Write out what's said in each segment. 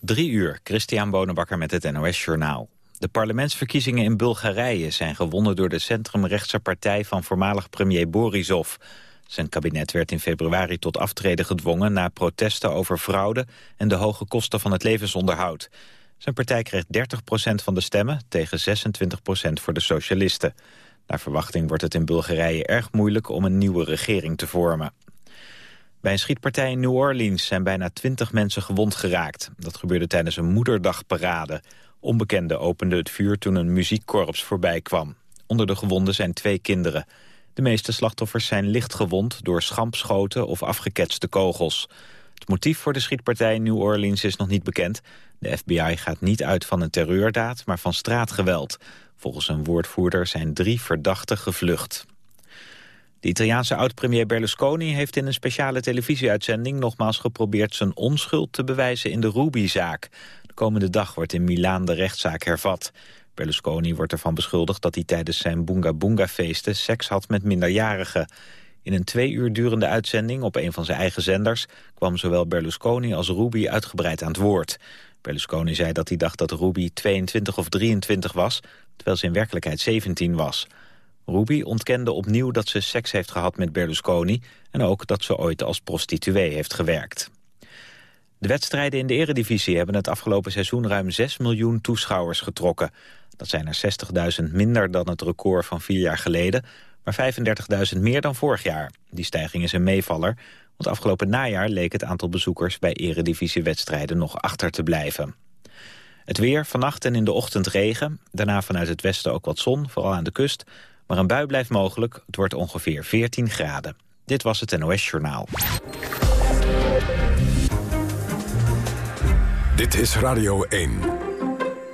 Drie uur, Christian Bonenbakker met het NOS Journaal. De parlementsverkiezingen in Bulgarije zijn gewonnen door de centrumrechtse partij van voormalig premier Borisov. Zijn kabinet werd in februari tot aftreden gedwongen na protesten over fraude en de hoge kosten van het levensonderhoud. Zijn partij kreeg 30% van de stemmen tegen 26% voor de socialisten. Naar verwachting wordt het in Bulgarije erg moeilijk om een nieuwe regering te vormen. Bij een schietpartij in New Orleans zijn bijna twintig mensen gewond geraakt. Dat gebeurde tijdens een moederdagparade. Onbekenden openden het vuur toen een muziekkorps voorbij kwam. Onder de gewonden zijn twee kinderen. De meeste slachtoffers zijn licht gewond door schampschoten of afgeketste kogels. Het motief voor de schietpartij in New Orleans is nog niet bekend. De FBI gaat niet uit van een terreurdaad, maar van straatgeweld. Volgens een woordvoerder zijn drie verdachten gevlucht. De Italiaanse oud-premier Berlusconi heeft in een speciale televisieuitzending nogmaals geprobeerd zijn onschuld te bewijzen in de Ruby-zaak. De komende dag wordt in Milaan de rechtszaak hervat. Berlusconi wordt ervan beschuldigd dat hij tijdens zijn Bunga Bunga-feesten seks had met minderjarigen. In een twee uur durende uitzending op een van zijn eigen zenders kwam zowel Berlusconi als Ruby uitgebreid aan het woord. Berlusconi zei dat hij dacht dat Ruby 22 of 23 was, terwijl ze in werkelijkheid 17 was. Ruby ontkende opnieuw dat ze seks heeft gehad met Berlusconi... en ook dat ze ooit als prostituee heeft gewerkt. De wedstrijden in de eredivisie hebben het afgelopen seizoen... ruim 6 miljoen toeschouwers getrokken. Dat zijn er 60.000 minder dan het record van vier jaar geleden... maar 35.000 meer dan vorig jaar. Die stijging is een meevaller, want afgelopen najaar... leek het aantal bezoekers bij eredivisiewedstrijden nog achter te blijven. Het weer, vannacht en in de ochtend regen. Daarna vanuit het westen ook wat zon, vooral aan de kust. Maar een bui blijft mogelijk. Het wordt ongeveer 14 graden. Dit was het NOS Journaal. Dit is Radio 1.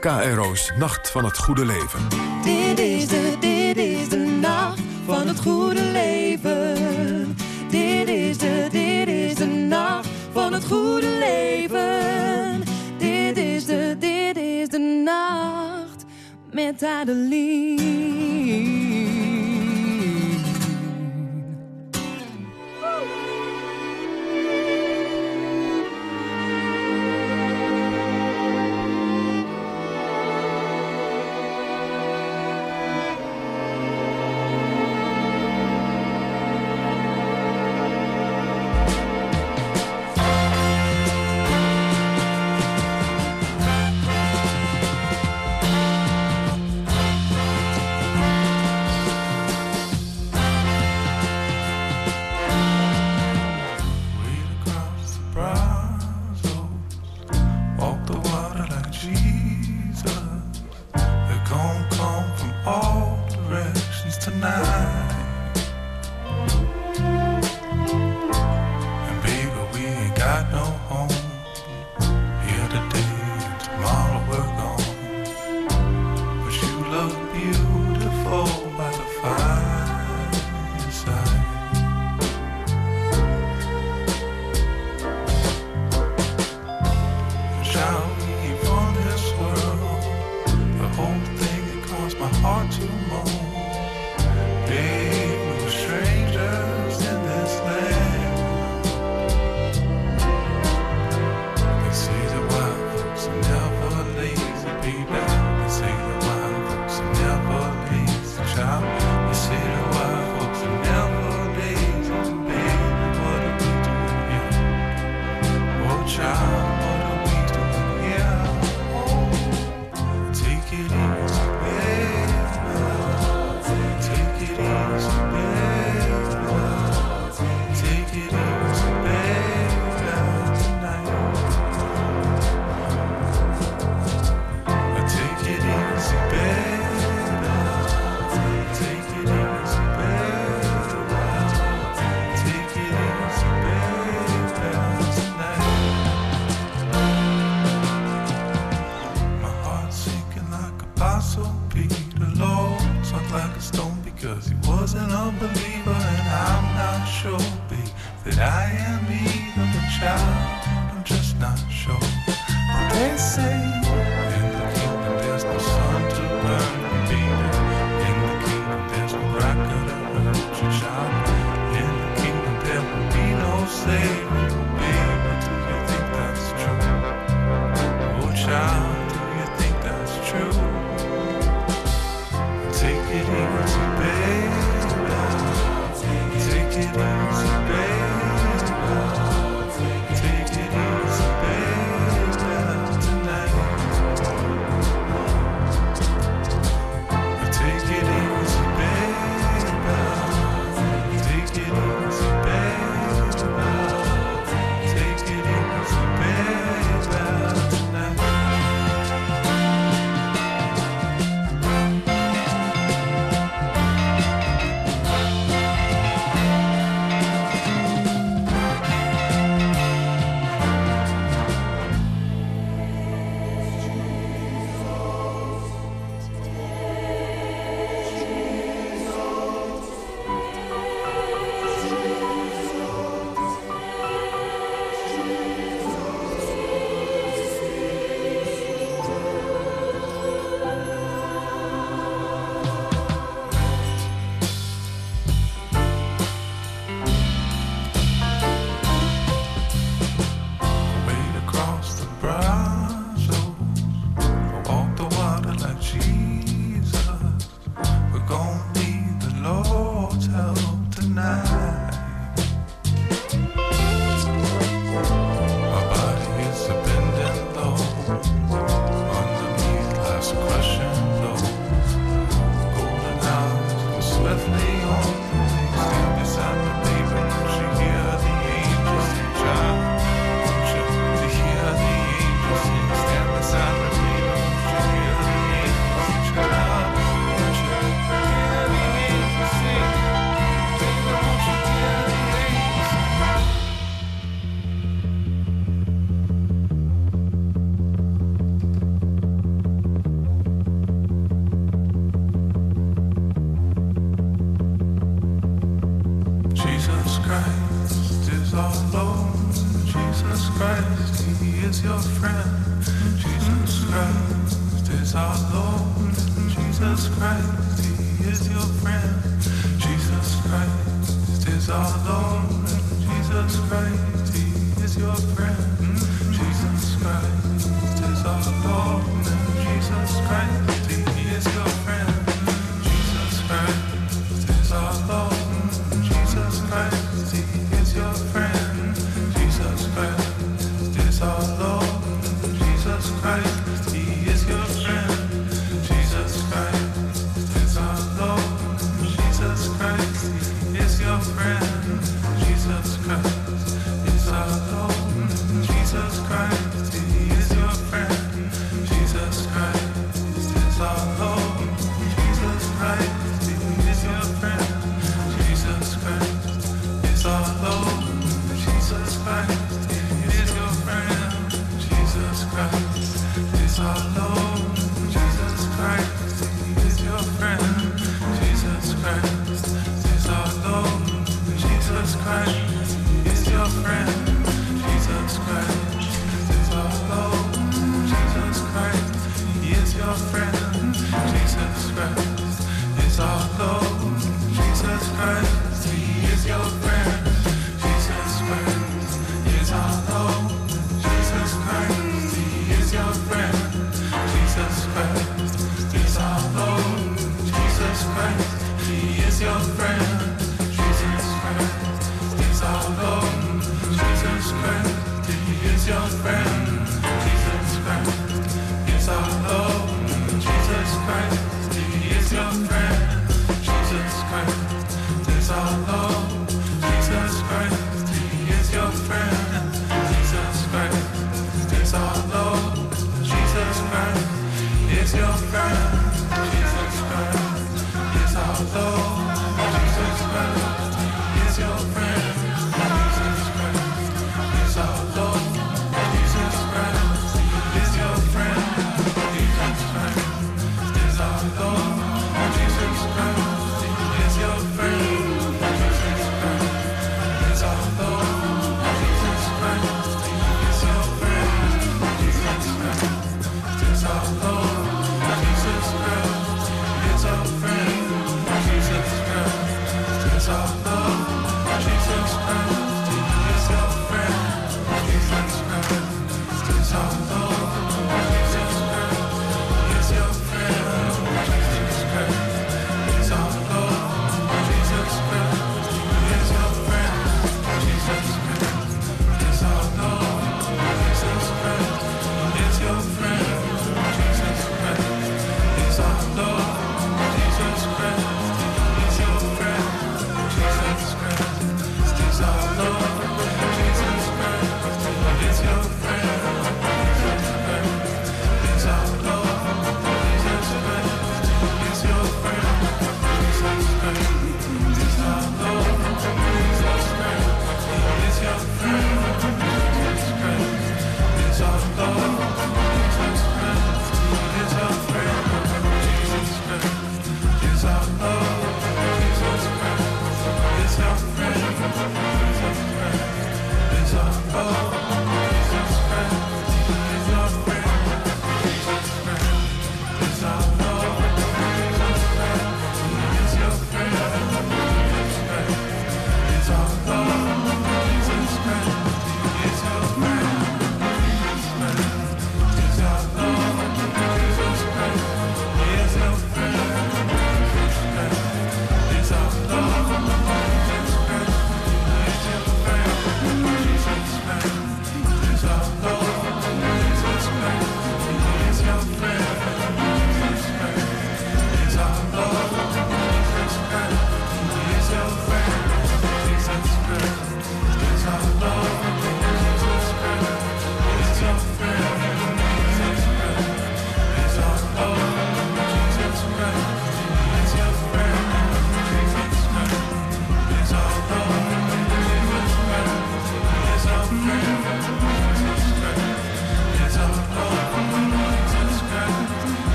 KRO's Nacht van het Goede Leven. Dit is de, dit is de nacht van het goede leven. Dit is de, dit is de nacht van het goede leven. Dit is de, dit is de nacht met Adeline.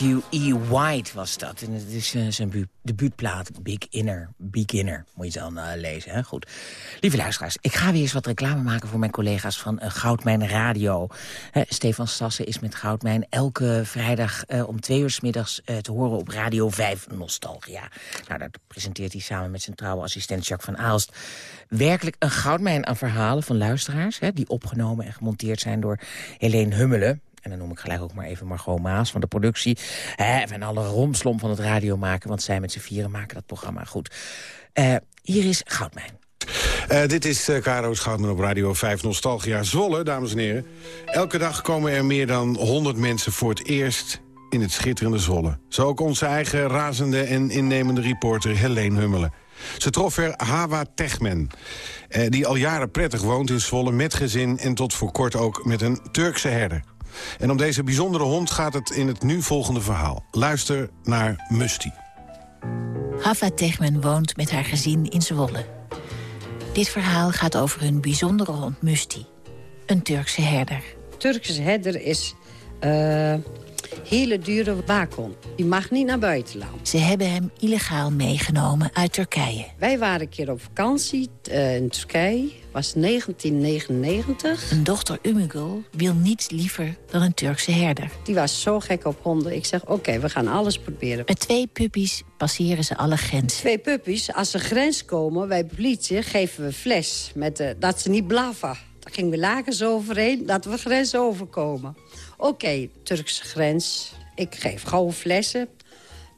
Matthew E. White was dat. En het is uh, zijn debuutplaat Big Inner. Beginner, moet je dan uh, lezen. Hè? Goed. Lieve luisteraars, ik ga weer eens wat reclame maken... voor mijn collega's van uh, Goudmijn Radio. Stefan Stassen is met Goudmijn elke vrijdag... om twee uur s middags te horen op Radio 5 Nostalgia. Nou, dat presenteert hij samen met zijn trouwe assistent Jacques van Aalst. Werkelijk een goudmijn aan verhalen van luisteraars... Hè, die opgenomen en gemonteerd zijn door Helene Hummelen en dan noem ik gelijk ook maar even Margot Maas van de productie. Hè, en alle romslom van het radio maken, want zij met z'n vieren maken dat programma goed. Uh, hier is Goudmijn. Uh, dit is uh, Karo's Goudman op Radio 5 Nostalgia Zwolle, dames en heren. Elke dag komen er meer dan 100 mensen voor het eerst in het schitterende Zwolle. Zo ook onze eigen razende en innemende reporter Helene Hummelen. Ze trof er Hawa Techmen, die al jaren prettig woont in Zwolle... met gezin en tot voor kort ook met een Turkse herder. En om deze bijzondere hond gaat het in het nu volgende verhaal. Luister naar Musti. Hava Tegmen woont met haar gezin in Zwolle. Dit verhaal gaat over hun bijzondere hond Musti. Een Turkse herder. Turkse herder is uh, hele dure waakhond. Die mag niet naar buitenland. Ze hebben hem illegaal meegenomen uit Turkije. Wij waren een keer op vakantie uh, in Turkije. was 1999. Een dochter Umugul wil niets liever dan een Turkse herder. Die was zo gek op honden. Ik zeg, oké, we gaan alles proberen. Met twee puppies passeren ze alle grenzen. Twee puppies, als ze grens komen, wij politie, geven we fles. Met de, dat ze niet blaffen. Daar gingen we lakens overheen, dat we grens overkomen. Oké, Turkse grens. Ik geef gauw flessen.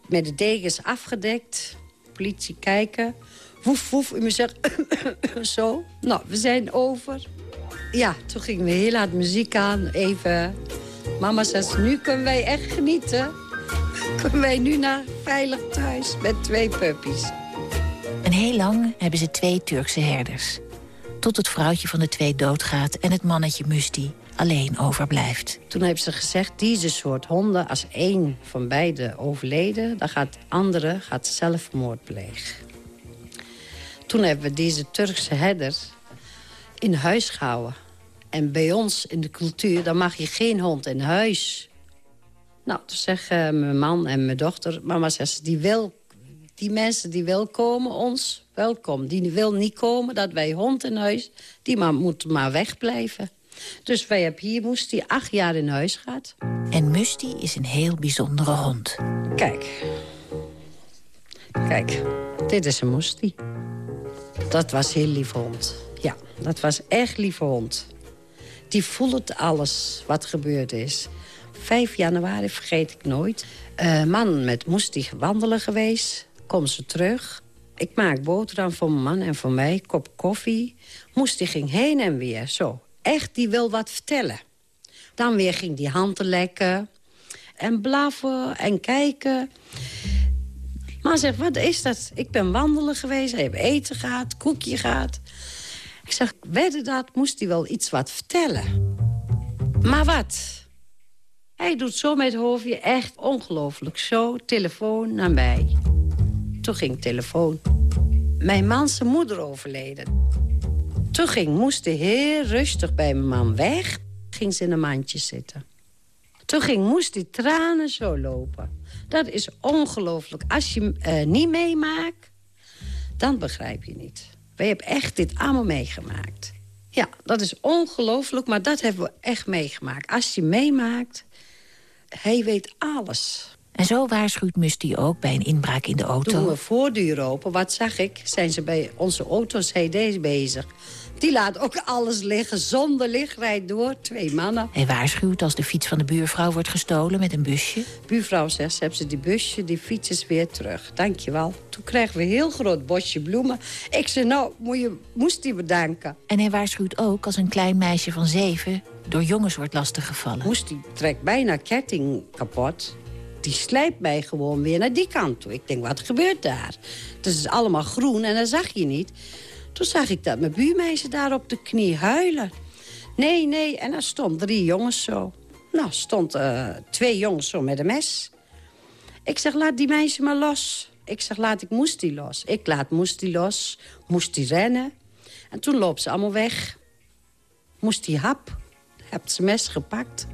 Met de degens afgedekt. Politie kijken. Woef, woef. U me zegt zo. Nou, we zijn over. Ja, toen gingen we heel hard muziek aan. Even. Mama zegt, nu kunnen wij echt genieten. Kunnen wij nu naar veilig thuis met twee puppies. En heel lang hebben ze twee Turkse herders. Tot het vrouwtje van de twee doodgaat en het mannetje Musti alleen overblijft. Toen hebben ze gezegd, deze soort honden, als één van beide overleden... dan gaat de andere gaat zelfmoord plegen. Toen hebben we deze Turkse herder in huis gehouden. En bij ons in de cultuur, dan mag je geen hond in huis. Nou, toen zeggen mijn man en mijn dochter... mama zegt, die, wil, die mensen die wil komen, ons welkom. Die wil niet komen, dat wij hond in huis... die moet maar wegblijven. Dus wij hebben hier Musti acht jaar in huis gehad. En Musti is een heel bijzondere hond. Kijk. Kijk, dit is een Musti. Dat was heel lief hond. Ja, dat was echt lief hond. Die voelt alles wat gebeurd is. 5 januari vergeet ik nooit. Uh, man met Musti wandelen geweest. Kom ze terug. Ik maak boterham voor mijn man en voor mij. Kop koffie. Moest ging heen en weer. Zo, echt, die wil wat vertellen. Dan weer ging die handen lekken. En blaffen en kijken. Maar zegt, wat is dat? Ik ben wandelen geweest, heb eten gehad, koekje gehad. Ik zeg, wedden dat, moest hij wel iets wat vertellen. Maar wat? Hij doet zo met het hoofdje, echt ongelooflijk. Zo, telefoon naar mij. Toen ging telefoon. Mijn man zijn moeder overleden. Toen ging, moest hij heel rustig bij mijn man weg. Ging ze in een mandje zitten. Toen ging, moest die tranen zo lopen. Dat is ongelooflijk. Als je uh, niet meemaakt, dan begrijp je niet. Wij hebben echt dit allemaal meegemaakt. Ja, dat is ongelooflijk, maar dat hebben we echt meegemaakt. Als je meemaakt, hij weet alles. En zo waarschuwt Musti ook bij een inbraak in de auto. Toen we voordeur open, wat zag ik? Zijn ze bij onze auto's CD's bezig. Die laat ook alles liggen, zonder licht, rijdt door. Twee mannen. Hij waarschuwt als de fiets van de buurvrouw wordt gestolen met een busje. Buurvrouw zegt, hebben ze die busje, die fiets is weer terug. Dankjewel. Toen kregen we een heel groot bosje bloemen. Ik zei, nou, moet je, moest die bedanken. En hij waarschuwt ook als een klein meisje van zeven... door jongens wordt lastiggevallen. Moest die trekt bijna ketting kapot die slijpt mij gewoon weer naar die kant toe. Ik denk, wat gebeurt daar? Het is allemaal groen en dat zag je niet. Toen zag ik dat mijn buurmeisje daar op de knie huilen. Nee, nee, en er stond drie jongens zo. Nou, stond uh, twee jongens zo met een mes. Ik zeg, laat die meisje maar los. Ik zeg, laat ik moest die los. Ik laat moest die los, moest die rennen. En toen loopt ze allemaal weg. Moest die hap, hebt ze mes gepakt.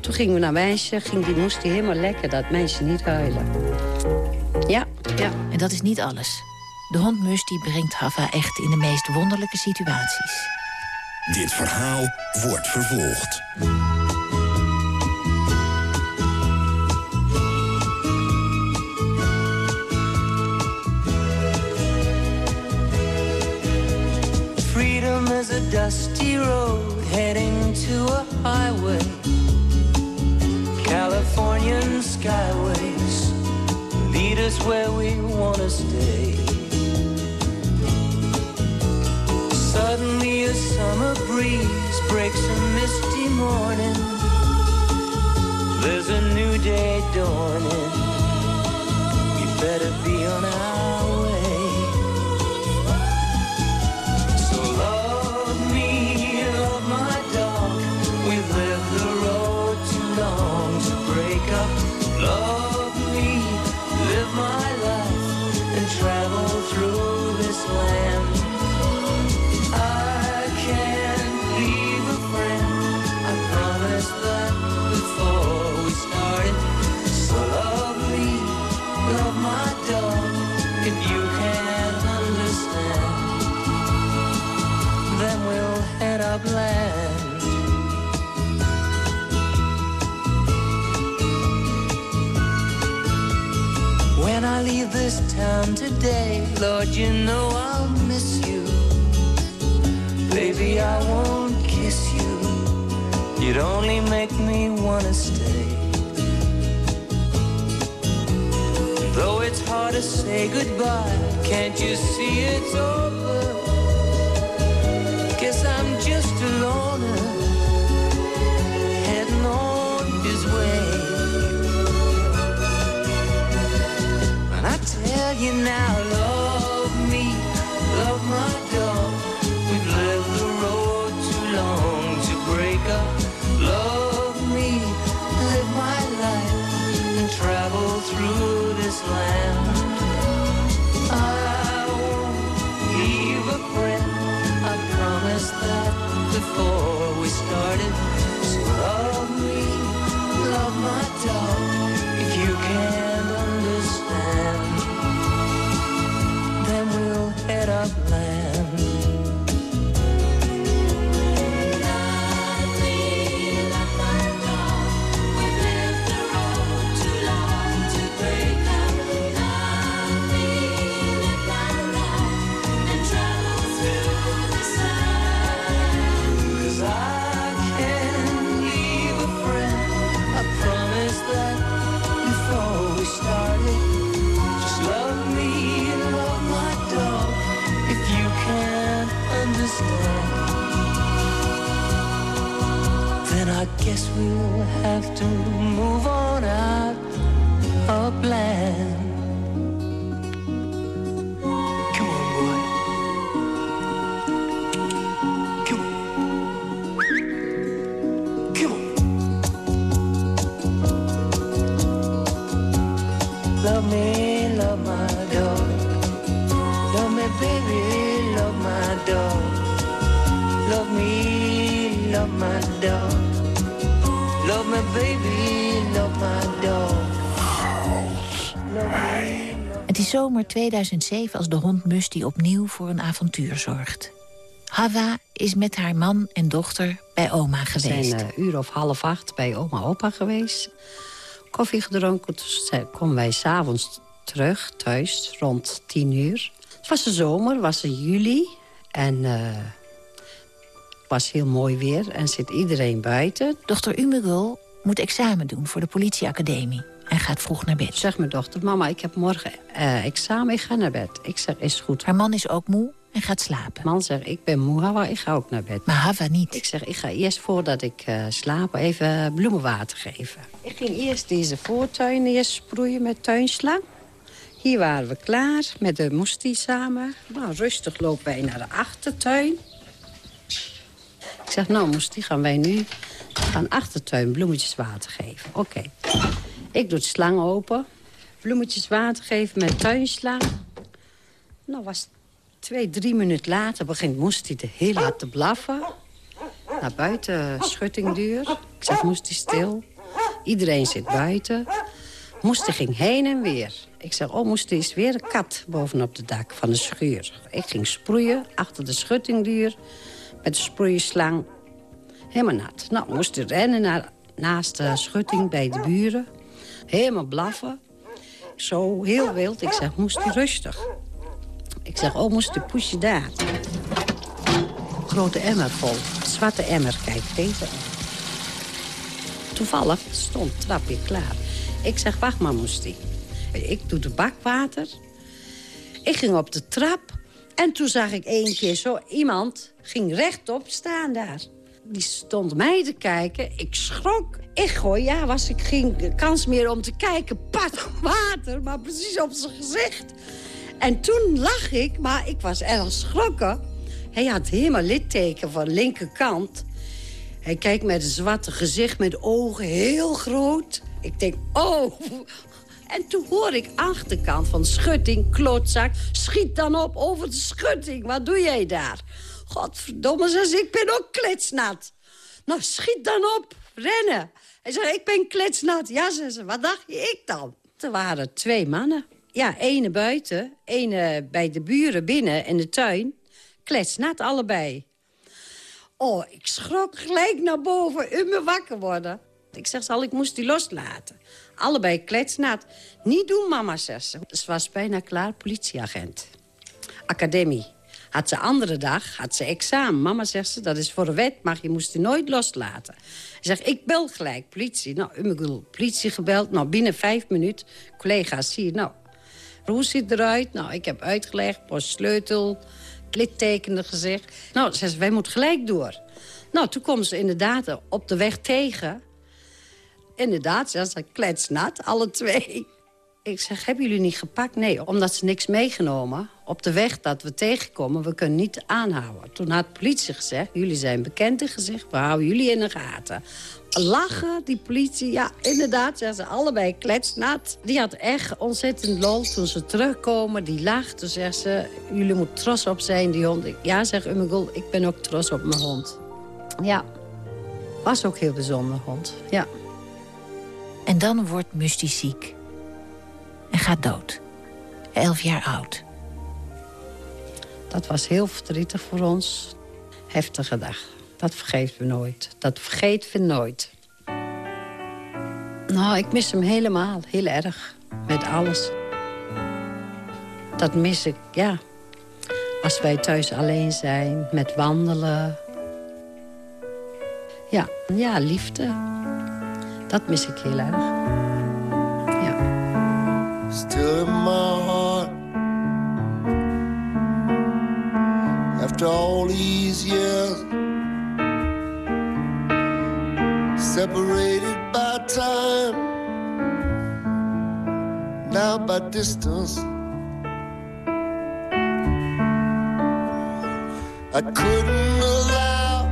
Toen gingen we naar meisje, ging die moest die helemaal lekker, dat meisje niet huilen. Ja, ja. En dat is niet alles. De hond Musty brengt Hava echt in de meest wonderlijke situaties. Dit verhaal wordt vervolgd. Freedom is a dusty road heading to a highway. Californian skyways lead us where we want to stay. Suddenly a summer breeze breaks a misty morning. There's a new day dawning. We better be on our way. When I leave this town today, Lord, you know I'll miss you. Baby, I won't kiss you. You'd only make me wanna stay. Though it's hard to say goodbye, can't you see it's over? Guess I'm just a tell you now, love me, love my dog. We've lived the road too long to break up. Love me, live my life, and travel through this land. I won't leave a friend. I promised that before baby, my dog. Het is zomer 2007 als de hond Musty opnieuw voor een avontuur zorgt. Hava is met haar man en dochter bij oma We geweest. zijn een uur of half acht bij oma opa geweest. Koffie gedronken. Toen komen wij s'avonds terug, thuis, rond tien uur. Het was de zomer, het was in juli. En eh, het was heel mooi weer. En zit iedereen buiten. Dochter Umegul moet examen doen voor de politieacademie en gaat vroeg naar bed. Zegt mijn dochter, mama, ik heb morgen eh, examen, ik ga naar bed. Ik zeg, is goed. Haar man is ook moe en gaat slapen. Man zegt, ik ben moe, Hawa, ik ga ook naar bed. Maar Hava niet. Ik zeg, ik ga eerst voordat ik eh, slaap even bloemenwater geven. Ik ging eerst deze voortuin eerst sproeien met tuinslang. Hier waren we klaar met de moestie samen. Nou, rustig lopen wij naar de achtertuin. Ik zeg, nou moestie, gaan wij nu gaan achtertuin bloemetjes water geven. Oké. Ik doe de slang open. Bloemetjes water geven met tuinslang. Nou, was twee, drie minuten later begint Moestie te heel hard te blaffen. Naar buiten schuttingduur. Ik zeg, Moestie stil. Iedereen zit buiten. Moest ging heen en weer. Ik zeg, oh, moest is weer een kat bovenop het dak van de schuur. Ik ging sproeien achter de schuttingduur met de sproeislang. Helemaal nat. Nou, moest rennen naar, naast de schutting bij de buren. Helemaal blaffen. Zo heel wild. Ik zeg, moest rustig. Ik zeg, oh, moest de poesje daar. Grote emmer vol. Zwarte emmer, kijk, deze. Toevallig stond het trapje klaar. Ik zeg, wacht maar, moest hij. Ik doe de bakwater. Ik ging op de trap. En toen zag ik één keer zo iemand ging rechtop staan daar. Die stond mij te kijken. Ik schrok. Ik gooi, ja, was ik geen kans meer om te kijken. Pat water, maar precies op zijn gezicht. En toen lag ik, maar ik was erg schrokken. Hij had helemaal litteken van linkerkant. Hij kijkt met een zwarte gezicht, met ogen heel groot. Ik denk, oh. En toen hoor ik achterkant van schutting, klootzak... schiet dan op over de schutting. Wat doe jij daar? Godverdomme, ze ik ben ook kletsnat. Nou, schiet dan op, rennen. Hij zegt, ik ben kletsnat. Ja, ze, wat dacht je ik dan? Er waren twee mannen. Ja, ene buiten, ene bij de buren binnen in de tuin. Kletsnat allebei. Oh, ik schrok gelijk naar boven, u me wakker worden. Ik zeg, zal ik moest die loslaten. Allebei kletsnat. Niet doen, mama, zegt ze. Ze was bijna klaar politieagent. Academie. Had ze andere dag, had ze examen. Mama zegt ze, dat is voor de wet, maar je moest die nooit loslaten. Hij zegt, ik bel gelijk politie. Nou, ik politie gebeld. Nou, binnen vijf minuten, collega's, zie je, nou... Hoe ziet eruit? Nou, ik heb uitgelegd, post sleutel, littekenen gezegd. Nou, ze zegt, wij moeten gelijk door. Nou, toen komen ze inderdaad op de weg tegen. Inderdaad, ze zijn kletsnat, alle twee. Ik zeg, hebben jullie niet gepakt? Nee, omdat ze niks meegenomen. Op de weg dat we tegenkomen, we kunnen niet aanhouden. Toen had de politie gezegd, jullie zijn bekend en gezegd... we houden jullie in de gaten. Lachen, die politie, ja, inderdaad, zijn ze allebei kletsnat. Die had echt ontzettend lol toen ze terugkomen. Die lacht, toen zegt ze, jullie moeten trots op zijn, die hond. Ja, zegt Umegul, ik ben ook trots op mijn hond. Ja, was ook heel bijzonder hond, ja. En dan wordt Musti ziek. En gaat dood. Elf jaar oud. Dat was heel verdrietig voor ons. Heftige dag. Dat vergeten we nooit. Dat vergeten we nooit. Nou, ik mis hem helemaal. Heel erg. Met alles. Dat mis ik, ja. Als wij thuis alleen zijn. Met wandelen. Ja, ja liefde. Dat mis ik heel erg. Ja. Still After all these years. Separated by time Now by distance. I couldn't allow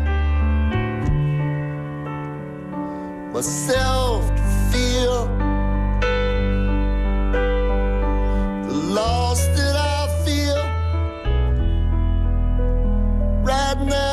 myself to feel the loss now.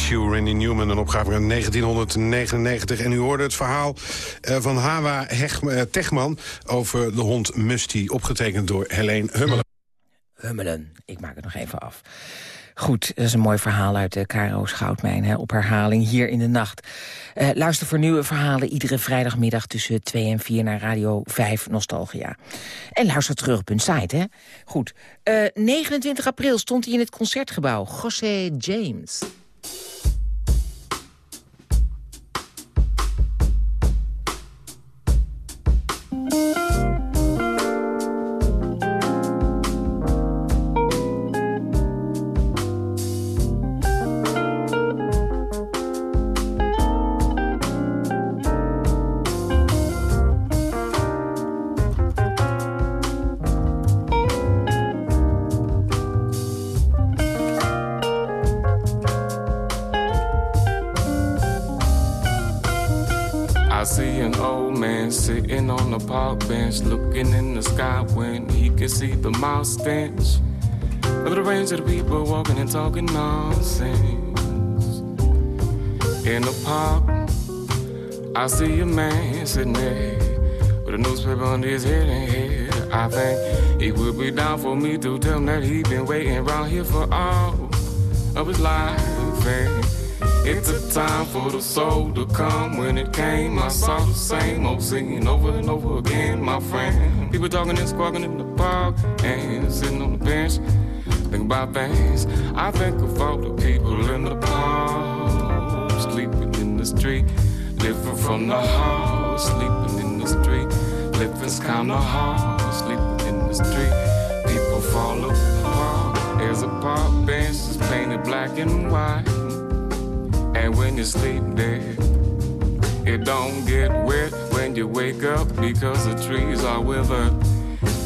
You, Randy Newman, een opgave uit 1999. En u hoorde het verhaal eh, van Hawa eh, Tegman over de hond Musty... opgetekend door Helene Hummelen. Hummelen. Ik maak het nog even af. Goed, dat is een mooi verhaal uit de Karo's Goudmijn hè, op herhaling hier in de nacht. Eh, luister voor nieuwe verhalen iedere vrijdagmiddag tussen 2 en 4 naar Radio 5 Nostalgia. En luister terug op hun site, hè. Goed, eh, 29 april stond hij in het Concertgebouw. José James. you the mouse stench of the range of the people walking and talking nonsense. In the park, I see a man sitting there with a newspaper under his head and head. I think he would be down for me to tell him that he been waiting around here for all of his life. And it took time for the soul to come. When it came, I saw the same old scene over and over again, my friend. People talking and squawking in the park and sitting on the bench. Think about things. I think of all the people in the park, sleeping in the street, living from the house, sleeping in the street, living's kinda hard, sleeping in the street. People fall apart. There's a park bench that's painted black and white. And when you sleep there, it don't get wet when you wake up because the trees are withered.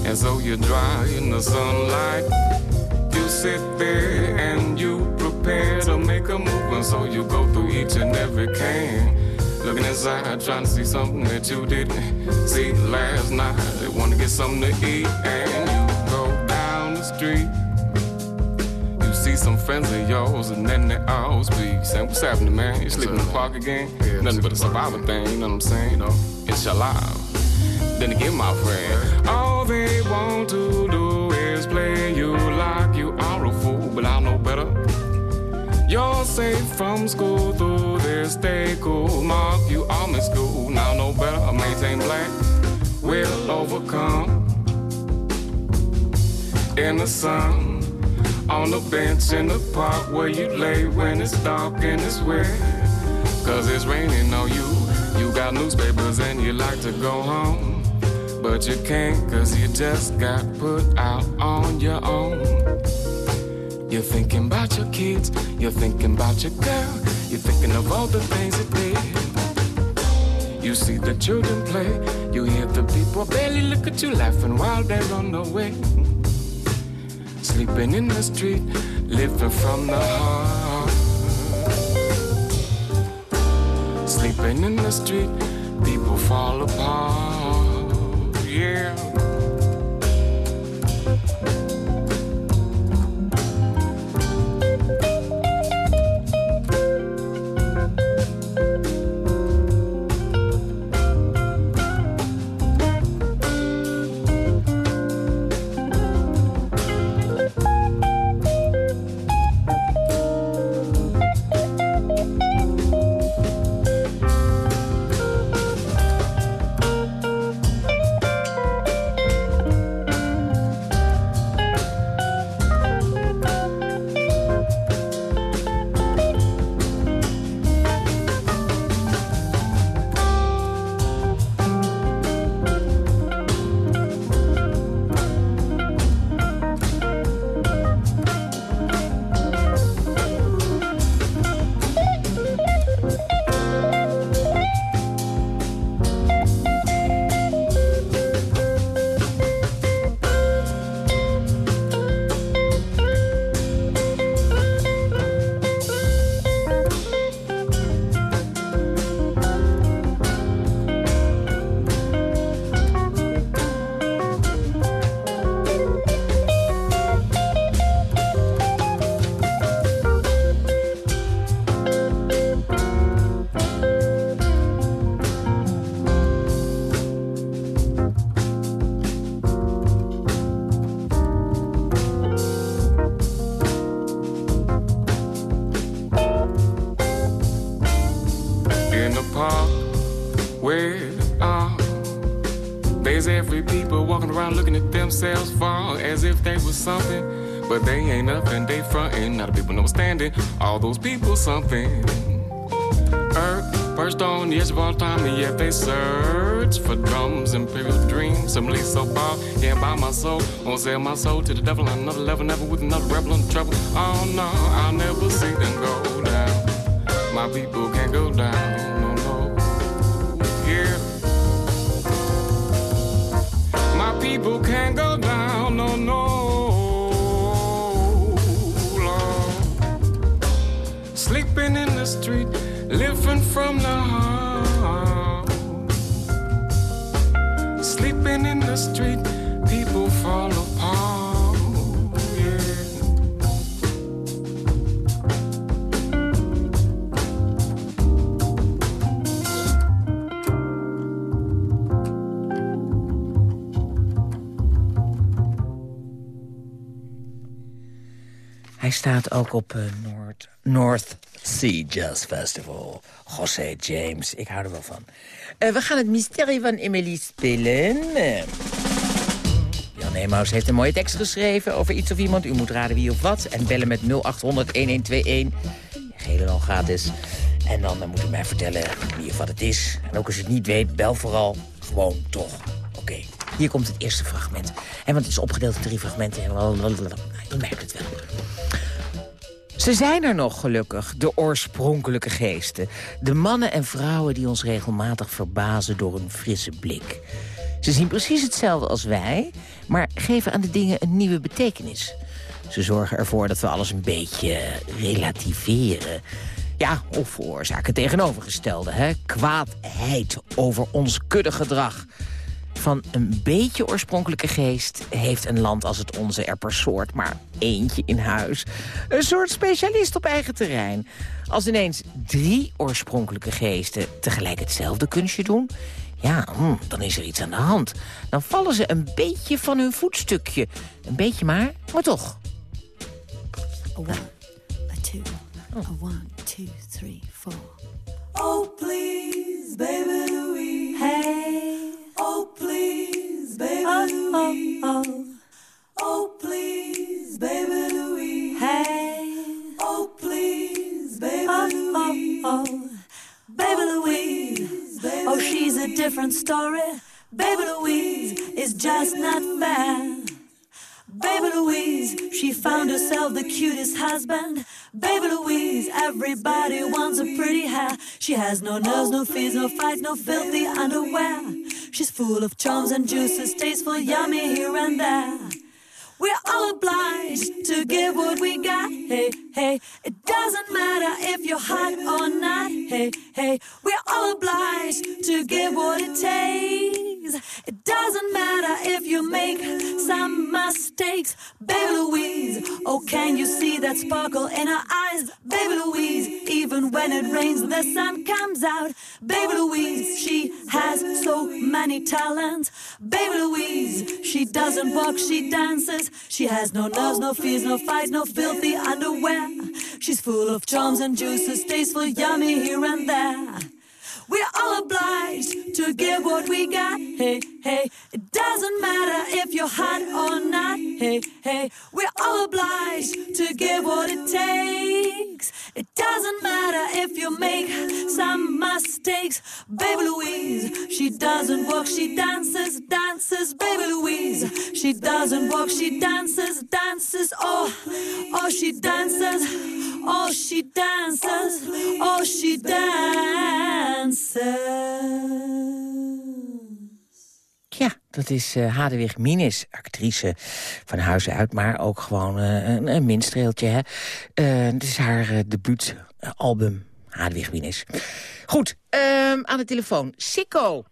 And so you dry in the sunlight. You sit there and you prepare to make a move. And so you go through each and every can. Looking inside, trying to see something that you didn't see last night. They want to get something to eat. And you go down the street. See some friends of yours, and then they all speak. Saying, What's happening, man? You sleeping in the park again? Nothing but a survival thing, you know what I'm saying? You know, it's your life. Then again, my friend, all they want to do is play you like you are a fool, but I know better. You're safe from school through this day cool. Mark, you are in school, now know better. I maintain black, We'll overcome. In the sun, on the bench in the park where you lay when it's dark and it's wet. Cause it's raining on you. You got newspapers and you like to go home. But you can't cause you just got put out on your own. You're thinking about your kids, you're thinking about your girl, you're thinking of all the things that did. You see the children play, you hear the people barely look at you laughing while they're on run away. Sleeping in the street, living from the heart. Sleeping in the street, people fall apart. Yeah. Something, but they ain't nothing. They frontin', not the people no standing. All those people something. Earth perched on the edge of all time, and yet they search for drums, imperial dreams. Least so far, can't buy my soul. Won't sell my soul to the devil on another level, never with another rebel in trouble. Oh no, I'll never see them go down. My people can't go down, from heart. Sleeping in the street, people fall apart. Hij staat ook op eh, Noord, North Sea Jazz Festival. José James, ik hou er wel van. Eh, we gaan het mysterie van Emily spelen. Eh, Jan Emaus heeft een mooie tekst geschreven over iets of iemand. U moet raden wie of wat. En bellen met 0800-1121. Helemaal gratis. En dan eh, moet u mij vertellen wie of wat het is. En ook als u het niet weet, bel vooral gewoon toch. Oké, hier komt het eerste fragment. En want het is opgedeeld in drie fragmenten. Je merkt. Ze zijn er nog, gelukkig, de oorspronkelijke geesten. De mannen en vrouwen die ons regelmatig verbazen door een frisse blik. Ze zien precies hetzelfde als wij, maar geven aan de dingen een nieuwe betekenis. Ze zorgen ervoor dat we alles een beetje relativeren. Ja, of veroorzaken tegenovergestelde, hè? Kwaadheid over ons kuddegedrag. Van een beetje oorspronkelijke geest heeft een land als het onze er per soort maar eentje in huis. Een soort specialist op eigen terrein. Als ineens drie oorspronkelijke geesten tegelijk hetzelfde kunstje doen... ja, hm, dan is er iets aan de hand. Dan vallen ze een beetje van hun voetstukje. Een beetje maar, maar toch. A one, a two, a one, two, three, four. Oh, please, baby Louise. Hey. Oh, please, baby oh, oh, Louise. Oh, oh. oh, please, baby Louise. Hey. Oh, please, baby oh, Louise. Oh, oh. Baby Louise. Oh, she's a different story. Baby Louise is just not fair. Baby Louise, she found herself the cutest husband. Baby Louise, everybody wants a pretty hair. She has no nerves, no fears, no fights, no filthy underwear. She's full of charms and juices, tasteful, yummy here and there. We're all obliged to give what we got. Hey, hey, it doesn't matter if you're hot or not. Hey, hey, we're all obliged to give what it takes. It doesn't matter if you make some mistakes. Baby Louise, oh, can you see that sparkle in her eyes? Baby Louise, even when it rains, the sun comes out. Baby Louise, she has so many talents. Baby Louise, she doesn't walk, she dances. She has no nerves, no fears, no fights, no filthy underwear. She's full of charms and juices, tasteful, yummy here and there. We're all obliged to give what we got. Hey, hey, it doesn't matter if you're hot or not. Hey, hey, we're all obliged to give what it takes. It doesn't matter if you make some mistakes. Baby Louise, she doesn't walk, she dances, dances. Baby Louise, she doesn't walk, she dances, dances. Oh, oh, she dances. Oh, she dances. Oh, she dances. Dat is eh Hadewig Minis, actrice van huis uit, maar ook gewoon eh, een, een minstreeltje. Hè? Eh, het is haar debuutalbum, Hadewig Minis. Goed, ehm, aan de telefoon, Sikko.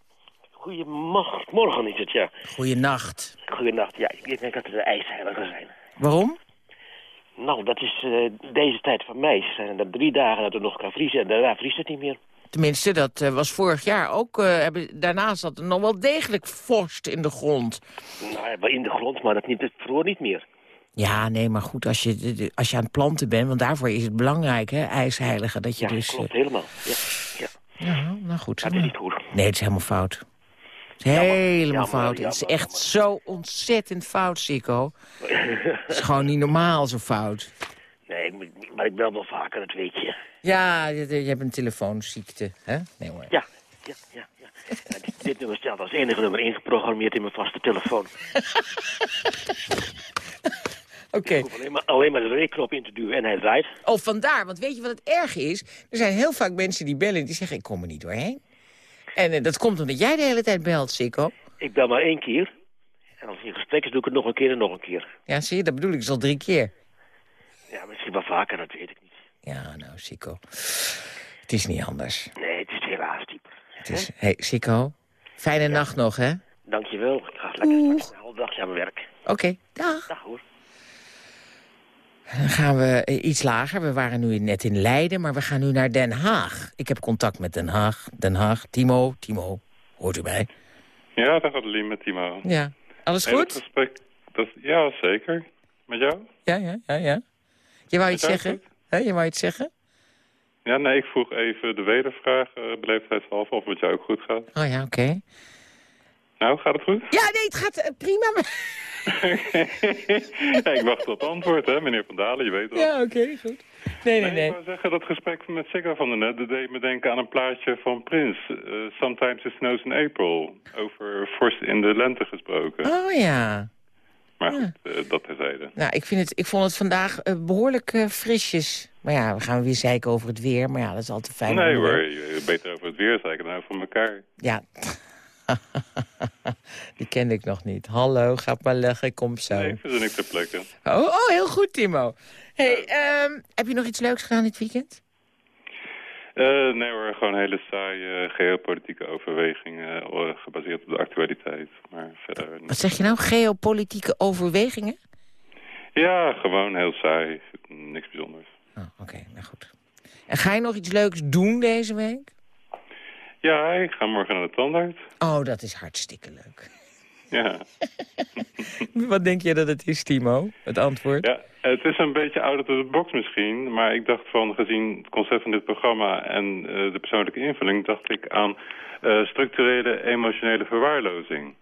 Goedemorgen is het, ja. Goeienacht. Goedenacht, ja. Ik denk dat het de ijsheiligen zijn. Waarom? Nou, dat is deze tijd van mei. Zijn er drie dagen dat het nog kan vriezen en daarna vriest het niet meer. Tenminste, dat eh, was vorig jaar ook. hebben, daarna zat er nog wel degelijk vorst in de grond. Nou, in de grond, maar dat niet, vroor niet meer. Ja, nee, maar goed, als je, als je aan het planten bent... want daarvoor is het belangrijk, hè, ijsheilige, dat je Ja, dus... klopt, eh, helemaal. Ja, ja. ja, nou goed. Dat is niet goed. Nee, het is helemaal fout. Het is Jammer, helemaal jammer, fout. het is echt zo ontzettend fout, Sico. Het is gewoon niet normaal zo fout. Nee, maar ik bel wel vaker, dat weet je. Ja, je, je hebt een telefoonziekte, hè? Nee hoor. Ja, ja, ja. ja. Dit, dit nummer staat als enige nummer ingeprogrammeerd in mijn vaste telefoon. Oké. Ik hoef alleen maar, alleen maar de reeknop in te duwen en hij draait. Oh, vandaar. Want weet je wat het erg is? Er zijn heel vaak mensen die bellen en die zeggen... ik kom er niet doorheen. En eh, dat komt omdat jij de hele tijd belt, Sikko. Ik bel maar één keer. En als het in gesprek is, doe ik het nog een keer en nog een keer. Ja, zie je, dat bedoel ik al drie keer. Ja, misschien wel vaker, dat weet ik niet. Ja, nou, Sikko. Het is niet anders. Nee, het is helaas diep. Het is... Hé, hey, Sikko. Fijne nacht nog, hè? Dankjewel. Ik ga lekker straks een dagje aan mijn werk. Oké, dag. Dag hoor. Dan gaan we eh, iets lager. We waren nu net in Leiden, maar we gaan nu naar Den Haag. Ik heb contact met Den Haag. Den Haag, Timo, Timo, hoort u mij? Ja, daar gaat Adeline met Timo. Ja. Alles goed? dat gesprek, dat, ja, zeker. Met jou? Ja, ja, ja, ja. Je wou iets Met jou zeggen? Hè, je wou iets zeggen? Ja, nee, ik vroeg even de wedervraag, uh, beleefdheidshalve, of het jou ook goed gaat. Oh ja, oké. Nou, gaat het goed? Ja, nee, het gaat eh, prima. maar- ja, ik wacht op het antwoord, hè, meneer Van Dalen, je weet wel. Ja, oké, goed. Nee, nee, Ik nee. wou zeggen, dat gesprek met Sigga van der Net, dat deed me denken aan een plaatje van Prins. eh, Sometimes it snows in April. Over vorst in de lente gesproken. Oh ja. Maar goed, eh, dat terzijde. Nou, ik, vind het, ik vond het vandaag eh, behoorlijk eh, frisjes. Maar ja, we gaan weer zeiken over het weer. Maar ja, dat is altijd fijn. nee hoor, beter over het weer zeggen dan over elkaar. Ja. Die kende ik nog niet. Hallo, ga maar leggen, ik kom zo. Nee, verzin ik ter plekke. Oh, oh, heel goed, Timo. Hey, ehm, heb je nog iets leuks gedaan dit weekend? Eh, nee hoor, gewoon hele saaie geopolitieke overwegingen, eh, gebaseerd op de actualiteit. Maar verder... Wat zeg je nou? Geopolitieke overwegingen? Ja, gewoon heel saai. Niks bijzonders. Oh, Oké, nou goed. En ga je nog iets leuks doen deze week? Ja, ik ga morgen naar de tandarts. Oh, dat is hartstikke leuk. Ja. Wat denk je dat het is, Timo? Het antwoord? ja, het is een beetje out of the box misschien. Maar ik dacht van, gezien het concept van dit programma en eh, de persoonlijke invulling... dacht ik aan eh, structurele emotionele verwaarlozing.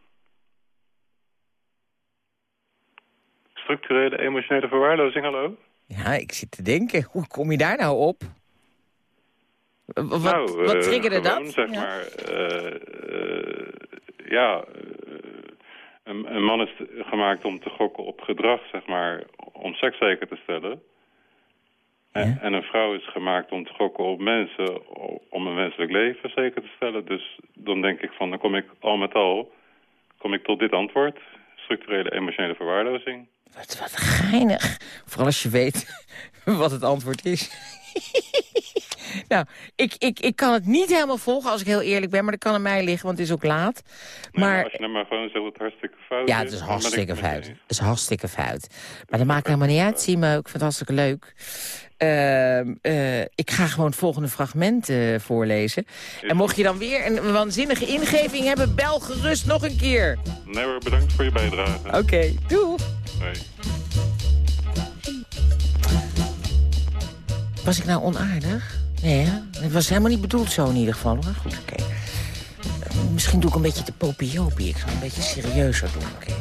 Structurele emotionele verwaarlozing, hallo? Ja, ik zit te denken. Hoe kom je daar nou op? Wat, nou, wat eh, triggerde gewoon, dat? zeg Ja. maar, ja, een, een man is gemaakt om te gokken op gedrag, zeg maar, om seks zeker te stellen. En, en een vrouw is gemaakt om te gokken op mensen, om een menselijk leven zeker te stellen. Dus dan denk ik van, dan kom ik al met al, kom ik tot dit antwoord. Structurele emotionele verwaarlozing. Wat, wat geinig. Vooral als je weet wat het antwoord is. nou, ik, ik, ik kan het niet helemaal volgen als ik heel eerlijk ben. Maar dat kan aan mij liggen, want het is ook laat. Nee, Maar als je nou maar gewoon zegt dat het hartstikke fout ja, is... het is hartstikke fout. Het is hartstikke fout. Maar dat maakt helemaal niet uit, Timo. Ik vind het hartstikke leuk. Ehm, eh, ik ga gewoon het volgende fragment eh, voorlezen. En mocht je dan weer een waanzinnige ingeving hebben... bel gerust nog een keer. Nee hoor, bedankt voor je bijdrage. Oké, doei. Hoi. Was ik nou onaardig? Nee? Het was helemaal niet bedoeld zo in ieder geval. Hoor. Goed, oké. Eh, Misschien doe ik een beetje te popiopie. Ik ga een beetje serieuzer doen, oké.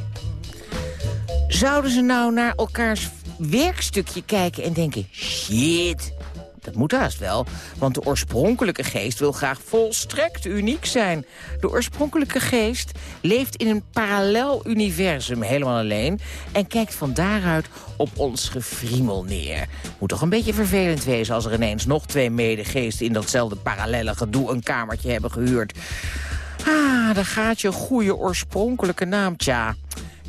Zouden ze nou naar elkaars werkstukje kijken en denken... Shit, dat moet haast wel, want de oorspronkelijke geest wil graag volstrekt uniek zijn. De oorspronkelijke geest leeft in een parallel universum helemaal alleen... en kijkt van daaruit op ons gefriemel neer. Moet toch een beetje vervelend wezen als er ineens nog twee medegeesten... in datzelfde parallelle gedoe een kamertje hebben gehuurd. Ah, daar gaat je goede oorspronkelijke naam, tja.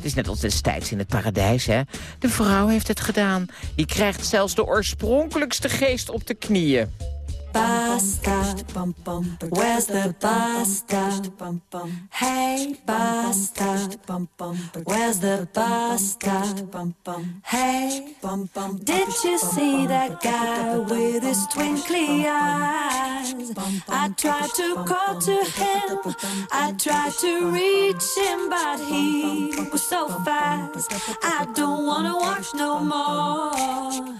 Het is net als destijds in het paradijs, hè. De vrouw heeft het gedaan. Die krijgt zelfs de oorspronkelijkste geest op de knieën. Basta, where's the basta? Hey, basta, where's the basta? Hey, bum bum. did you see that guy with his twinkly eyes? I tried to call to him, I tried to reach him, but he was so fast. I don't wanna watch no more,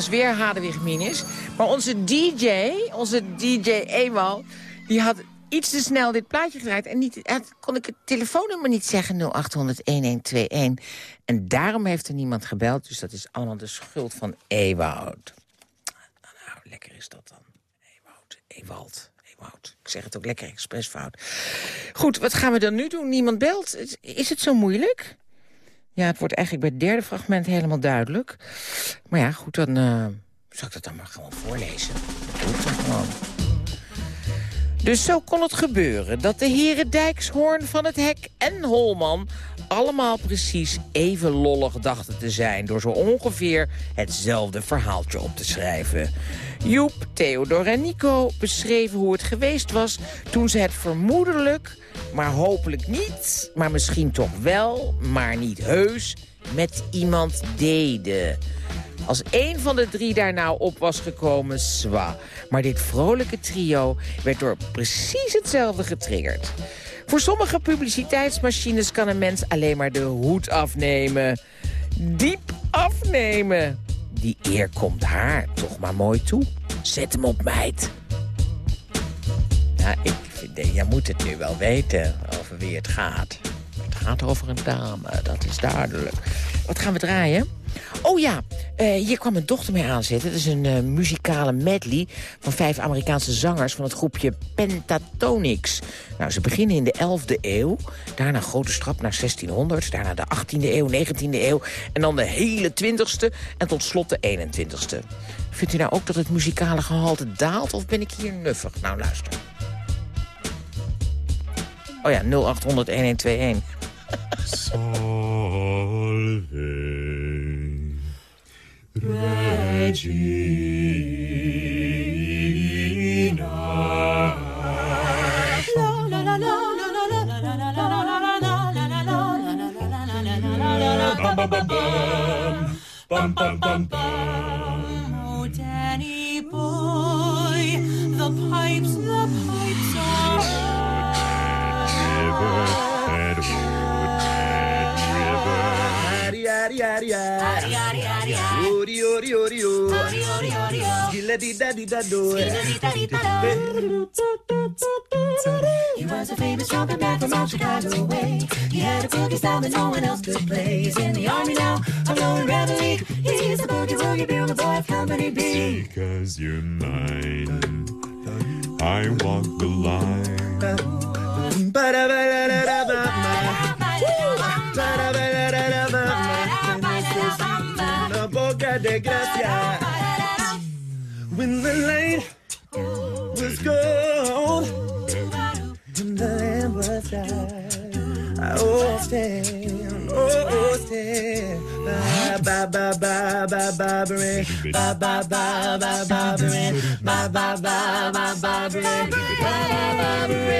was weer Hadewig Minis. Maar onze DJ, onze DJ Ewald, die had iets te snel dit plaatje gedraaid. En niet, had, kon ik het telefoonnummer niet zeggen, 0800-1121. En daarom heeft er niemand gebeld. Dus dat is allemaal de schuld van Ewoud. Nou, lekker is dat dan. Ewoud, Ewald. Ik zeg het ook lekker expressfout. Goed, wat gaan we dan nu doen? Niemand belt. Is het zo moeilijk? Ja, het wordt eigenlijk bij het derde fragment helemaal duidelijk. Maar ja, goed, dan eh, zal ik dat dan maar gewoon voorlezen. Doe het dan gewoon. Dus zo kon het gebeuren dat de heren Dijkshoorn van het Hek en Holman... allemaal precies even lollig dachten te zijn... door zo ongeveer hetzelfde verhaaltje op te schrijven. Joep, Theodor en Nico beschreven hoe het geweest was... toen ze het vermoedelijk, maar hopelijk niet... maar misschien toch wel, maar niet heus, met iemand deden... Als één van de drie daar nou op was gekomen, zwa. Maar dit vrolijke trio werd door precies hetzelfde getriggerd. Voor sommige publiciteitsmachines kan een mens alleen maar de hoed afnemen. Diep afnemen. Die eer komt haar toch maar mooi toe. Zet hem op, meid. Ja, ik vind, jij moet het nu wel weten over wie het gaat. Het gaat over een dame, dat is duidelijk. Wat gaan we draaien? Oh ja, eh, hier kwam mijn dochter mee aanzetten. Het is een eh, muzikale medley van vijf Amerikaanse zangers... van het groepje Pentatonix. Nou, ze beginnen in de 11e eeuw. Daarna een grote stap naar 1600. Daarna de 18e eeuw, 19e eeuw. En dan de hele 20e. En tot slot de 21e. Vindt u nou ook dat het muzikale gehalte daalt? Of ben ik hier nuffig? Nou, luister. Oh ja, Regina. La la la la. Oh, Danny boy, the pipes, the pipes. He was a famous trumpet man from out Chicago way. He had a boogie style that no one else could play. He's in the army now, a blowing reveille. He's a boogie woogie bugle boy of Company B. Because you're mine. I walk the line. When the light was gone and the lamp was died, oh stand, oh stand, Ba ba ba ba ba ba ba ba ba ba ba ba ba ba ba ba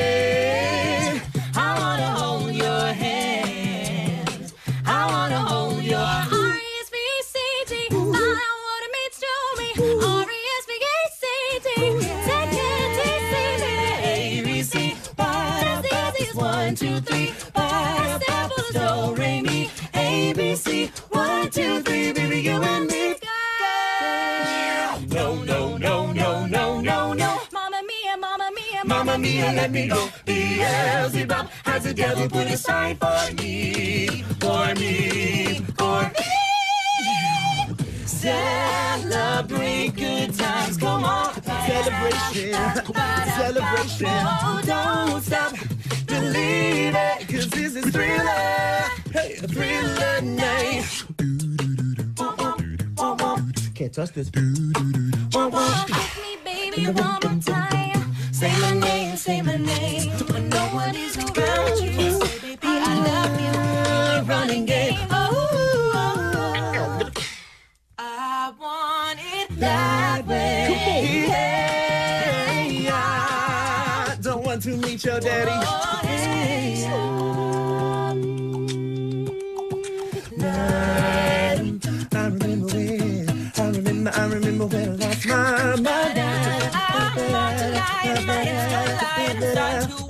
I you and me. No, no, no, no, no, no, no. Mamma mia, mamma mia, Mamma mia, let me go. Beelzebub has the devil put aside for me, for me, for me. Celebrate good times, come on. Celebration, celebration. Oh, don't stop, believe it, cause this is thriller. Hey, thriller night. Can't touch this. Kiss me, baby, one more time. Say my name, say my name. When no one is around you, say, baby, I love you. Running game. Oh, I want it that way. Hey, I don't want to meet your daddy. Night. Ramadan. I want to lie, but lie.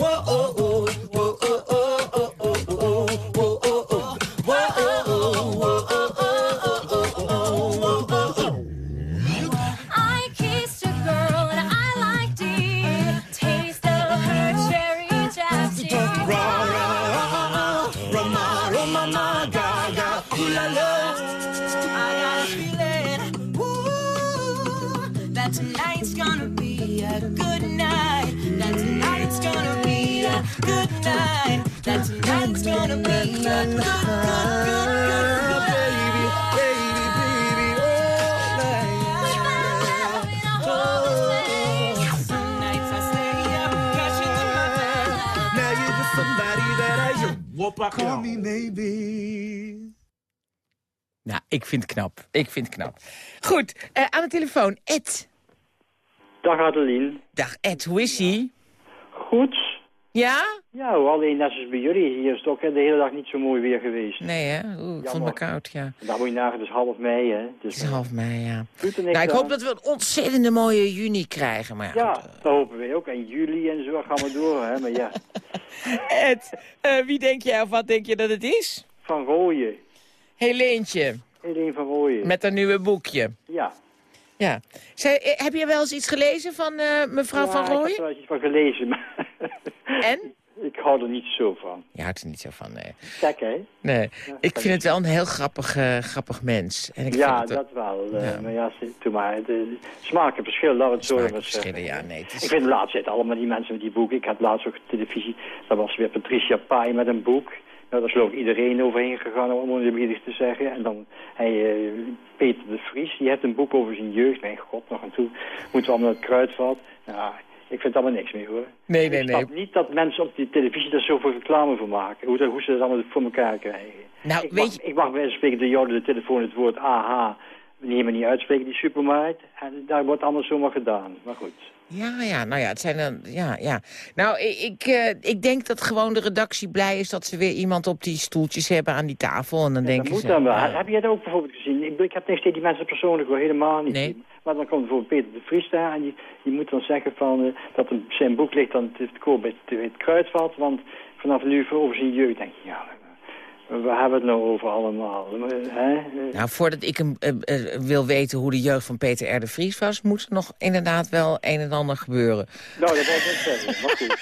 I call me maybe. Nou, ik vind het knap. Ik vind het knap. Goed, eh, aan de telefoon, Ed. Dag Adeline. Dag Ed, hoe is ie? Goed. Ja? Ja, alleen net zoals bij jullie. Hier is het ook hè, de hele dag niet zo mooi weer geweest. Nee hè? Oeh, ik vond me koud, ja. Daar moet je nagaan, het is half mei hè. Dus Het is half mei, ja. Nou, ik hoop dat we een ontzettende mooie juni krijgen, maar ja. Ja, dat hopen wij ook. En juli en zo gaan we door hè. Maar ja, Ed, eh, wie denk jij of wat denk je dat het is? Van Rooyen. Heleentje, Helene van Rooyen. met haar nieuwe boekje. Ja. Ja. Zij, eh, heb je wel eens iets gelezen van eh, mevrouw ja, van ik heb Rooyen? er wel eens iets van gelezen. Maar En? ik hou er niet zo van. Je houdt er niet zo van, nee. Gek hè? Nee, ik vind het wel een heel grappig, eh, grappig mens. En ik ja, vind dat wel. eh, Ja. Maar ja, doe maar. De smaken verschillen, laten we het zo zeggen. verschillen, ja, nee. Is... Ik vind tijd allemaal die mensen met die boeken. Ik had laatst ook televisie, dat was weer Patricia Pai met een boek. Nou, daar ik iedereen overheen gegaan, om het eerlijk te zeggen. En dan hij, eh, Peter de Vries, die heeft een boek over zijn jeugd. Mijn god, nog en toe moeten we allemaal naar het kruidvat. Nou, ik vind allemaal niks meer hoor. Nee, nee, ik nee. snap niet dat mensen op die televisie daar zoveel reclame voor maken. Hoe, dat- hoe ze dat allemaal voor elkaar krijgen. Nou, ik, weet mag, ik mag bij spreken door jou de telefoon het woord aha niet meer niet uitspreken, die supermarkt. En daar wordt allemaal zomaar gedaan. Maar goed. Ja, ja, nou ja, het zijn dan, ja, ja. Nou, ik, ik, eh, ik denk dat gewoon de redactie blij is dat ze weer iemand op die stoeltjes hebben aan die tafel. En dan Dat denken moet ze... dan wel. ja. Heb jij dat ook bijvoorbeeld gezien? Ik, ik heb niks tegen die mensen persoonlijk hoor, helemaal niet. Nee. Maar dan komt bijvoorbeeld Peter de Vries daar en die, die moet dan zeggen van, eh, dat een, zijn boek ligt dan te koop bij het, het kruidvat. Want vanaf nu over zijn jeugd denk je, ja, waar hebben we het nou over allemaal? Eh, Hè? Eh, Nou, voordat ik hem eh, eh, wil weten hoe de jeugd van Peter R. de Vries was... moet er nog inderdaad wel een en ander gebeuren. Nou, dat wil ik niet zeggen.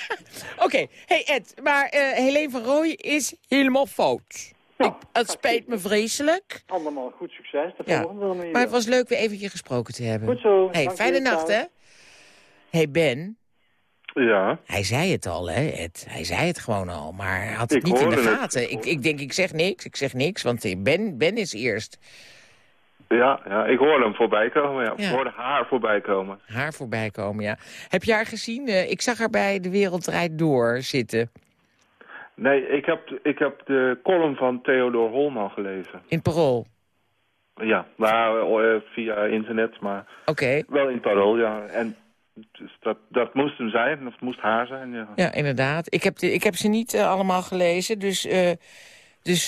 Oké, hey Ed, maar eh Helene van Rooij is helemaal fout. Ik, het spijt me vreselijk. Allemaal goed succes. De Ja, volgende maar het was leuk weer eventjes gesproken te hebben. Goed zo, Hey, fijne nacht, hè? Hey Ben, Ja, hij zei het al, hè, Ed? Hij zei het gewoon al, maar hij had het Ik niet in de het. gaten. Ik, ik denk, ik zeg niks, ik zeg niks, want eh, Ben, ben is eerst. ja, ja, ik hoorde hem voorbij komen. Ja. Ja. Ik hoorde haar voorbij komen. Haar voorbij komen, ja. Heb je haar gezien? Eh, ik zag haar bij De Wereld Draait Door zitten. Nee, ik heb, ik heb de column van Theodor Holman gelezen. In Parool. Ja, nou, via internet, maar Oké. wel in parool, ja. En dus dat, dat moest hem zijn, dat moest haar zijn, ja. Ja, inderdaad. Ik heb, de, ik heb ze niet eh, allemaal gelezen, dus... eh, dus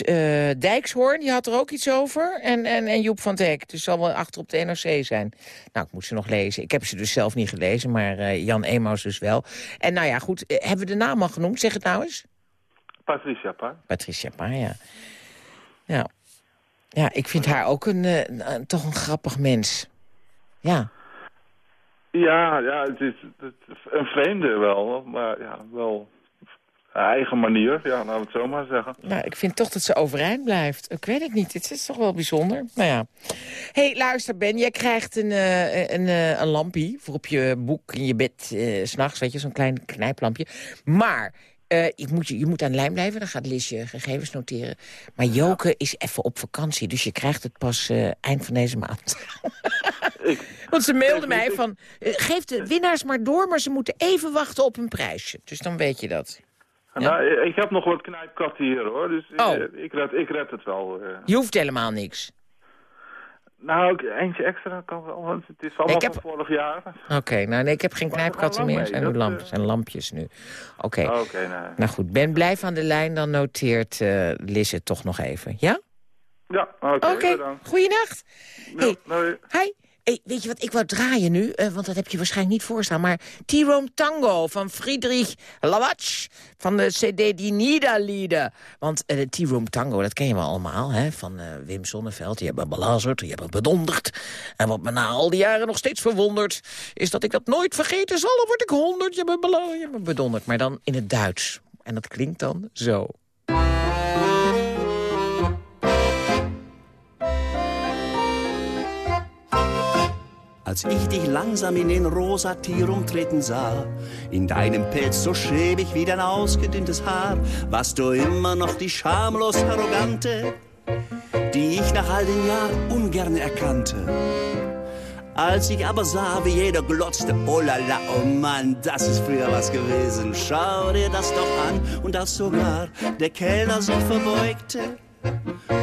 Dijkshoorn, die had er ook iets over. En, en, en Joep van Hek. Dus zal wel achter op de NRC zijn. Nou, ik moet ze nog lezen. Ik heb ze dus zelf niet gelezen, maar Jan Emaus dus wel. En nou ja, goed. hebben we de naam al genoemd? Zeg het nou eens. Patricia Pa. Patricia Pa, ja. Ja. Ja, ik vind haar ook een, eh, een- toch een grappig mens. Ja. Ja, ja, het is, het is een vreemde wel, maar ja, wel haar eigen manier, ja, laten we het zo maar zeggen. Nou, ik vind toch dat ze overeind blijft. Ik weet het niet. Het is toch wel bijzonder. Nou ja. hey, luister Ben. Jij krijgt een, eh, een, eh, een lampje voor op je boek in je bed. s S'nachts, weet je, zo'n klein knijplampje. Maar... eh, ik moet, je, je moet aan lijn blijven, dan gaat Liz je gegevens noteren. Maar Joke is even op vakantie, dus je krijgt het pas eh, eind van deze maand. Want ze mailde mij van, eh, geef de winnaars maar door... maar ze moeten even wachten op een prijsje. Dus dan weet je dat. Nou, ik- heb nog wat knijpkatten hier hoor, dus Oh. ik, red, ik red het wel. Je hoeft helemaal niks. Nou, eentje extra kan wel, want het is allemaal heb- van vorig jaar. Oké, nou nee, ik heb geen knijpkatten meer. mee, zijn nu lamp, eh, zijn lampjes nu. Oké. Oké, nee. Nou goed, Ben, blijf aan de lijn. Dan noteert eh Liz het toch nog even. Ja? Ja, oké, Oké, goeienacht. Hey, doei. hi. Weet je wat ik wou draaien nu? Eh, want dat heb je waarschijnlijk niet voorstaan. Maar T-Rome Tango van Friedrich Lawatsch. Van de CD Die Niederlieden. Want de T-Rome Tango, dat ken je wel allemaal. Hè? Van eh, Wim Sonneveld. Hebt me belazerd, hebt me bedonderd. En wat me na al die jaren nog steeds verwondert... is dat ik dat nooit vergeten zal. Dan word ik honderd. Je hebt me bedonderd. Maar dan in het Duits. En dat klinkt dan zo. Als ich dich langsam in den rosa Tier umtreten sah, in deinem Pelz so schäbig wie dein ausgedünntes Haar, warst du immer noch die schamlos Arrogante, die ich nach all den Jahren ungern erkannte. Als ich aber sah, wie jeder glotzte, oh la la, oh Mann, das ist früher was gewesen. Schau dir das doch an. Und als sogar der Kellner sich verbeugte,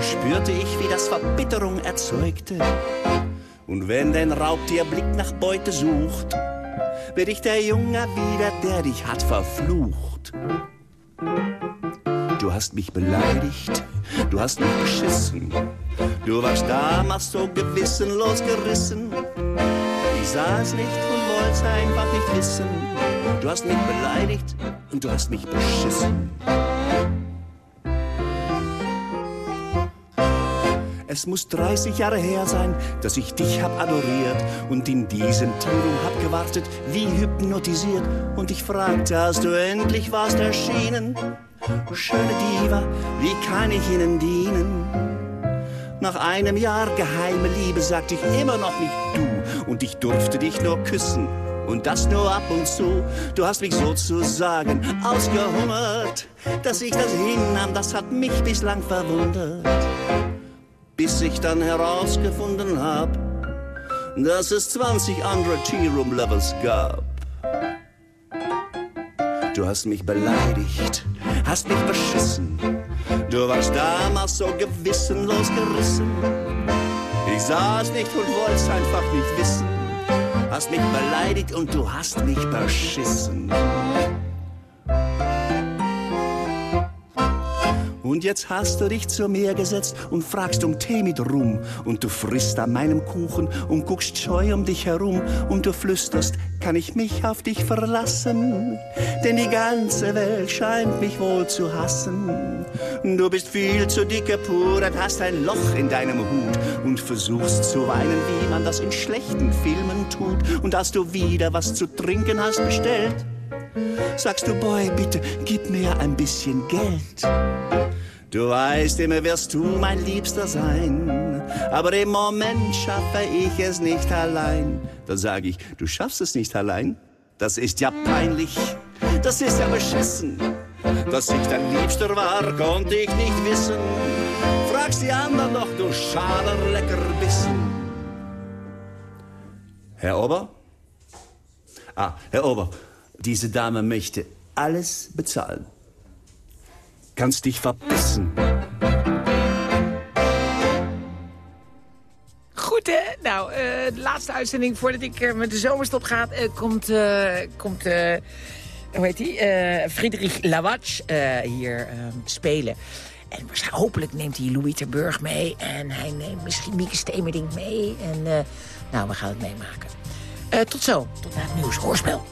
spürte ich, wie das Verbitterung erzeugte. Und wenn dein Raubtierblick nach Beute sucht, wird ich der Junge wieder, der dich hat verflucht. Du hast mich beleidigt, du hast mich beschissen. Du warst damals so gewissenlos gerissen. Ich sah es nicht und wollte es einfach nicht wissen. Du hast mich beleidigt und du hast mich beschissen. Es muss 30 Jahre her sein, dass ich dich hab adoriert und in diesem Tierung hab gewartet, wie hypnotisiert. Und ich fragte, als du endlich warst erschienen, schöne Diva, wie kann ich Ihnen dienen? Nach einem Jahr geheime Liebe sagte ich immer noch nicht du und ich durfte dich nur küssen. Und das nur ab und zu. Du hast mich sozusagen ausgehungert. Dass ich das hinnahm, das hat mich bislang verwundert bis ich dann herausgefunden hab, dass es 20 andere Tea-Room-Lovers gab. Du hast mich beleidigt, hast mich beschissen. Du warst damals so gewissenlos gerissen. Ich sah es nicht und wollte es einfach nicht wissen. Hast mich beleidigt und du hast mich beschissen. Und jetzt hast du dich zu mir gesetzt und fragst um Tee mit Rum. Und du frisst an meinem Kuchen und guckst scheu um dich herum. Und du flüsterst, kann ich mich auf dich verlassen? Denn die ganze Welt scheint mich wohl zu hassen. Du bist viel zu dick gepudert, hast ein Loch in deinem Hut und versuchst zu weinen, wie man das in schlechten Filmen tut. Und als du wieder was zu trinken hast bestellt, sagst du, Boy, bitte gib mir ein bisschen Geld. Du weißt, immer wirst du mein Liebster sein, aber im Moment schaffe ich es nicht allein. Da sag ich, du schaffst es nicht allein? Das ist ja peinlich, das ist ja beschissen. Dass ich dein Liebster war, konnte ich nicht wissen. Fragst die anderen doch, du schader Leckerbissen. Herr Ober? Ah, Herr Ober, diese Dame möchte alles bezahlen. Kannst dich verbissen. genieten. Nou, eh, de laatste uitzending voordat ik eh, met de zomerstop ga... eh, komt, komt hoe heet die? Friedrich Lawatsch hier eh, spelen. En hopelijk neemt hij Louis Terburg mee. En hij neemt misschien Mieke Stemerding mee. En nou, we gaan het meemaken. Tot zo, tot na het nieuws. Hoorspel.